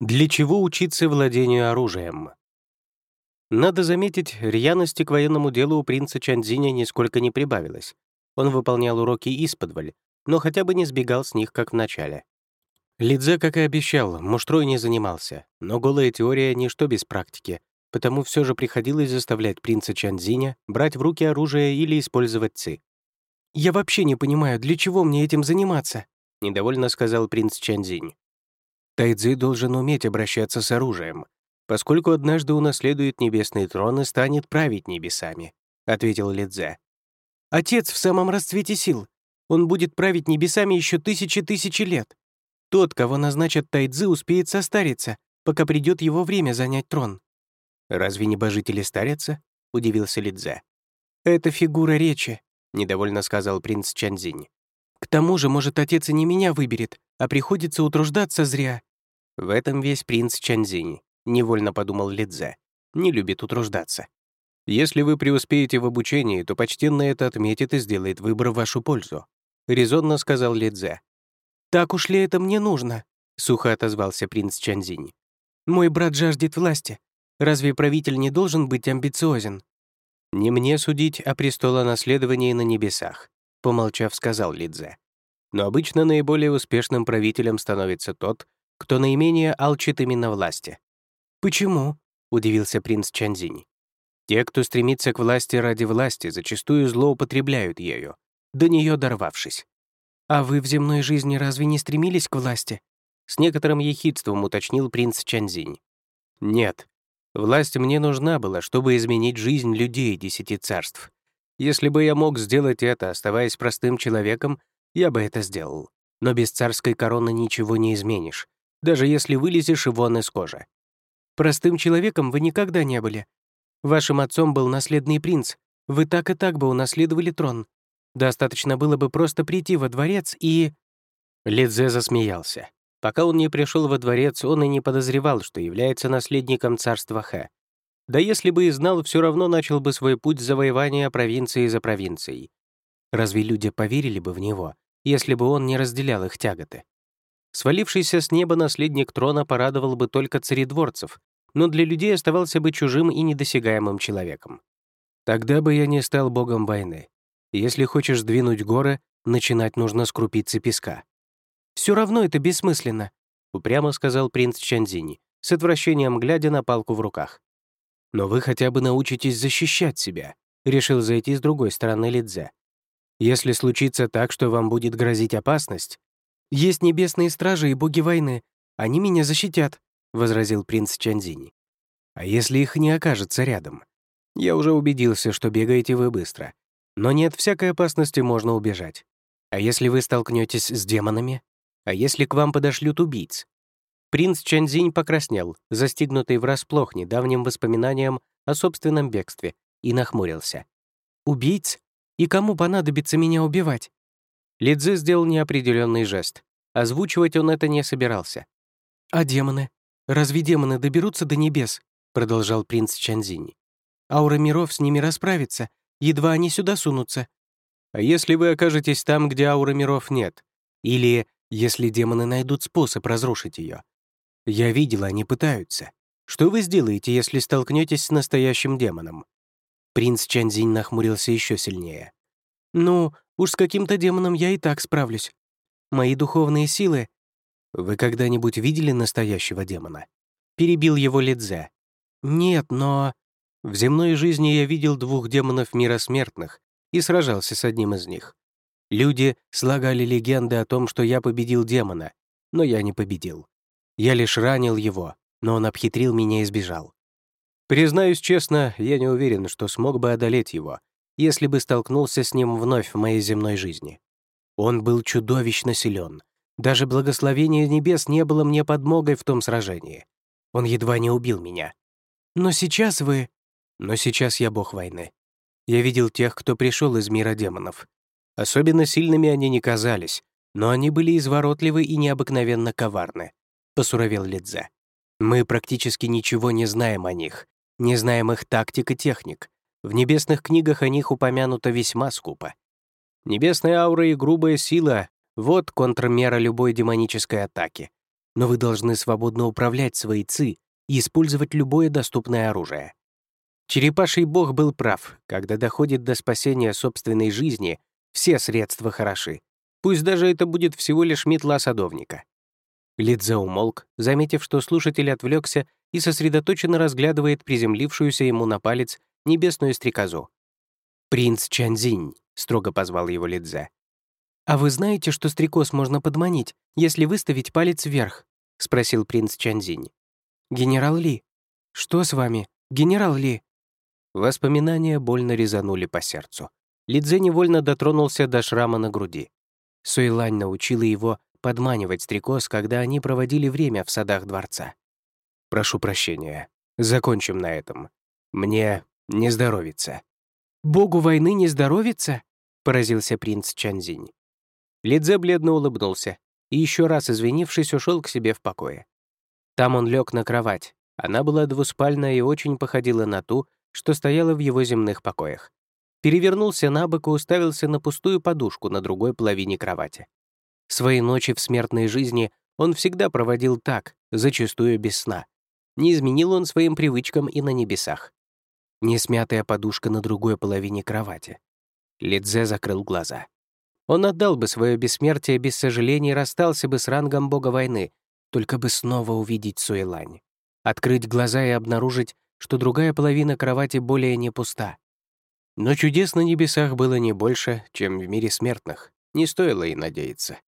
Для чего учиться владению оружием? Надо заметить, рьяности к военному делу у принца Чанзиня нисколько не прибавилось. Он выполнял уроки исподволь, но хотя бы не сбегал с них, как в начале. Лидзе, как и обещал, муштрой не занимался, но голая теория — ничто без практики, потому все же приходилось заставлять принца Чанзиня брать в руки оружие или использовать ци. «Я вообще не понимаю, для чего мне этим заниматься?» — недовольно сказал принц Чанзинь. Тайцзи должен уметь обращаться с оружием, поскольку однажды унаследует небесный трон и станет править небесами», — ответил Лидзе. «Отец в самом расцвете сил. Он будет править небесами еще тысячи-тысячи лет. Тот, кого назначат Тайцзы, успеет состариться, пока придет его время занять трон». «Разве небожители старятся?» — удивился Лидзе. «Это фигура речи», — недовольно сказал принц Чанзинь. «К тому же, может, отец и не меня выберет, а приходится утруждаться зря. В этом весь принц Чанзинь, невольно подумал Лидзе, не любит утруждаться. Если вы преуспеете в обучении, то почтенно это отметит и сделает выбор в вашу пользу», — резонно сказал Лидзе. «Так уж ли это мне нужно?» — сухо отозвался принц Чанзинь. «Мой брат жаждет власти. Разве правитель не должен быть амбициозен?» «Не мне судить о престолонаследовании на небесах», — помолчав, сказал Лидзе. «Но обычно наиболее успешным правителем становится тот, кто наименее алчит именно власти. «Почему?» — удивился принц Чанзинь. «Те, кто стремится к власти ради власти, зачастую злоупотребляют ею, до нее дорвавшись». «А вы в земной жизни разве не стремились к власти?» С некоторым ехидством уточнил принц Чанзинь. «Нет. Власть мне нужна была, чтобы изменить жизнь людей десяти царств. Если бы я мог сделать это, оставаясь простым человеком, я бы это сделал. Но без царской короны ничего не изменишь даже если вылезешь вон из кожи. Простым человеком вы никогда не были. Вашим отцом был наследный принц, вы так и так бы унаследовали трон. Достаточно было бы просто прийти во дворец и...» Лидзе засмеялся. Пока он не пришел во дворец, он и не подозревал, что является наследником царства Хэ. Да если бы и знал, все равно начал бы свой путь завоевания провинции за провинцией. Разве люди поверили бы в него, если бы он не разделял их тяготы? Свалившийся с неба наследник трона порадовал бы только царедворцев, но для людей оставался бы чужим и недосягаемым человеком. Тогда бы я не стал богом войны. Если хочешь сдвинуть горы, начинать нужно с крупицы песка. Все равно это бессмысленно», — упрямо сказал принц Чанзини, с отвращением глядя на палку в руках. «Но вы хотя бы научитесь защищать себя», — решил зайти с другой стороны Лидзе. «Если случится так, что вам будет грозить опасность, «Есть небесные стражи и боги войны. Они меня защитят», — возразил принц Чанзини. «А если их не окажется рядом? Я уже убедился, что бегаете вы быстро. Но нет всякой опасности можно убежать. А если вы столкнетесь с демонами? А если к вам подошлют убийц?» Принц Чанзинь покраснел, застигнутый врасплох недавним воспоминанием о собственном бегстве, и нахмурился. «Убийц? И кому понадобится меня убивать?» Лидзи сделал неопределенный жест. Озвучивать он это не собирался. «А демоны? Разве демоны доберутся до небес?» — продолжал принц Чанзини. «Аура миров с ними расправится, едва они сюда сунутся». «А если вы окажетесь там, где ауры миров нет? Или если демоны найдут способ разрушить ее? Я видел, они пытаются. Что вы сделаете, если столкнетесь с настоящим демоном?» Принц Чанзинь нахмурился еще сильнее. «Ну, уж с каким-то демоном я и так справлюсь. Мои духовные силы...» «Вы когда-нибудь видели настоящего демона?» Перебил его Лидзе. «Нет, но...» «В земной жизни я видел двух демонов мира смертных и сражался с одним из них. Люди слагали легенды о том, что я победил демона, но я не победил. Я лишь ранил его, но он обхитрил меня и сбежал. Признаюсь честно, я не уверен, что смог бы одолеть его, если бы столкнулся с ним вновь в моей земной жизни. Он был чудовищно силен. Даже благословение небес не было мне подмогой в том сражении. Он едва не убил меня. Но сейчас вы... Но сейчас я бог войны. Я видел тех, кто пришел из мира демонов. Особенно сильными они не казались, но они были изворотливы и необыкновенно коварны, — посуровел Лидзе. Мы практически ничего не знаем о них, не знаем их тактик и техник, в небесных книгах о них упомянуто весьма скупо. Небесная аура и грубая сила — вот контрмера любой демонической атаки. но вы должны свободно управлять своей ци и использовать любое доступное оружие. Черепаший бог был прав. Когда доходит до спасения собственной жизни, все средства хороши. Пусть даже это будет всего лишь метла садовника. Лидзе умолк, заметив, что слушатель отвлекся и сосредоточенно разглядывает приземлившуюся ему на палец небесную стрекозу. «Принц Чанзинь», — строго позвал его Лидзе. «А вы знаете, что стрекоз можно подманить, если выставить палец вверх?» — спросил принц Чанзинь. «Генерал Ли. Что с вами, генерал Ли?» Воспоминания больно резанули по сердцу. Лидзе невольно дотронулся до шрама на груди. Суэлань научила его подманивать стрекоз, когда они проводили время в садах дворца. «Прошу прощения. Закончим на этом. Мне не здоровится». «Богу войны не здоровится?» — поразился принц Чанзинь. Лидзе бледно улыбнулся и, еще раз извинившись, ушел к себе в покое. Там он лег на кровать. Она была двуспальная и очень походила на ту, что стояла в его земных покоях. Перевернулся на бок и уставился на пустую подушку на другой половине кровати. Свои ночи в смертной жизни он всегда проводил так, зачастую без сна. Не изменил он своим привычкам и на небесах. Несмятая подушка на другой половине кровати. Лидзе закрыл глаза. Он отдал бы свое бессмертие без сожалений, расстался бы с рангом бога войны, только бы снова увидеть Суэлань. Открыть глаза и обнаружить, что другая половина кровати более не пуста. Но чудес на небесах было не больше, чем в мире смертных. Не стоило и надеяться.